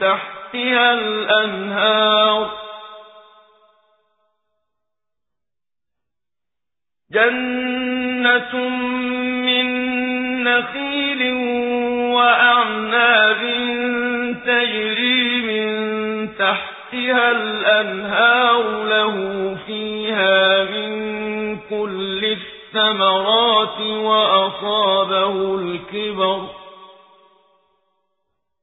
تحتها الأنهار. جنة من نخيل وأعناب تجري من تحتها الأنهار له فيها من كل الثمرات.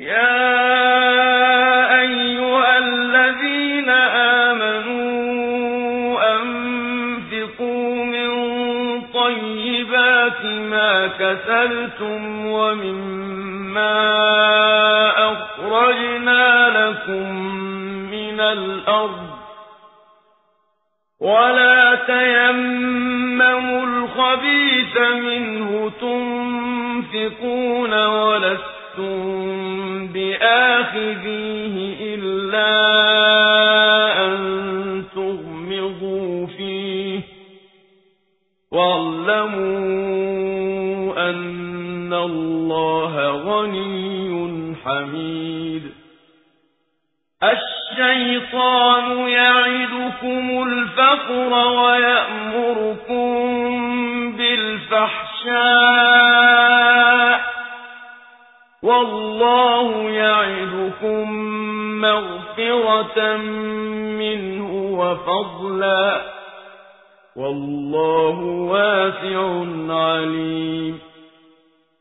يا أيها الذين آمنوا أنفقوا من طيبات ما كسلتم ومما أخرجنا لكم من الأرض ولا تيمموا الخبيث منه تنفقون ولستم أن الله غني حميد الشيطان يعدكم الفقر ويأمركم بالفحشاء والله يعدكم مغفرة منه وفضلا والله واسع عليم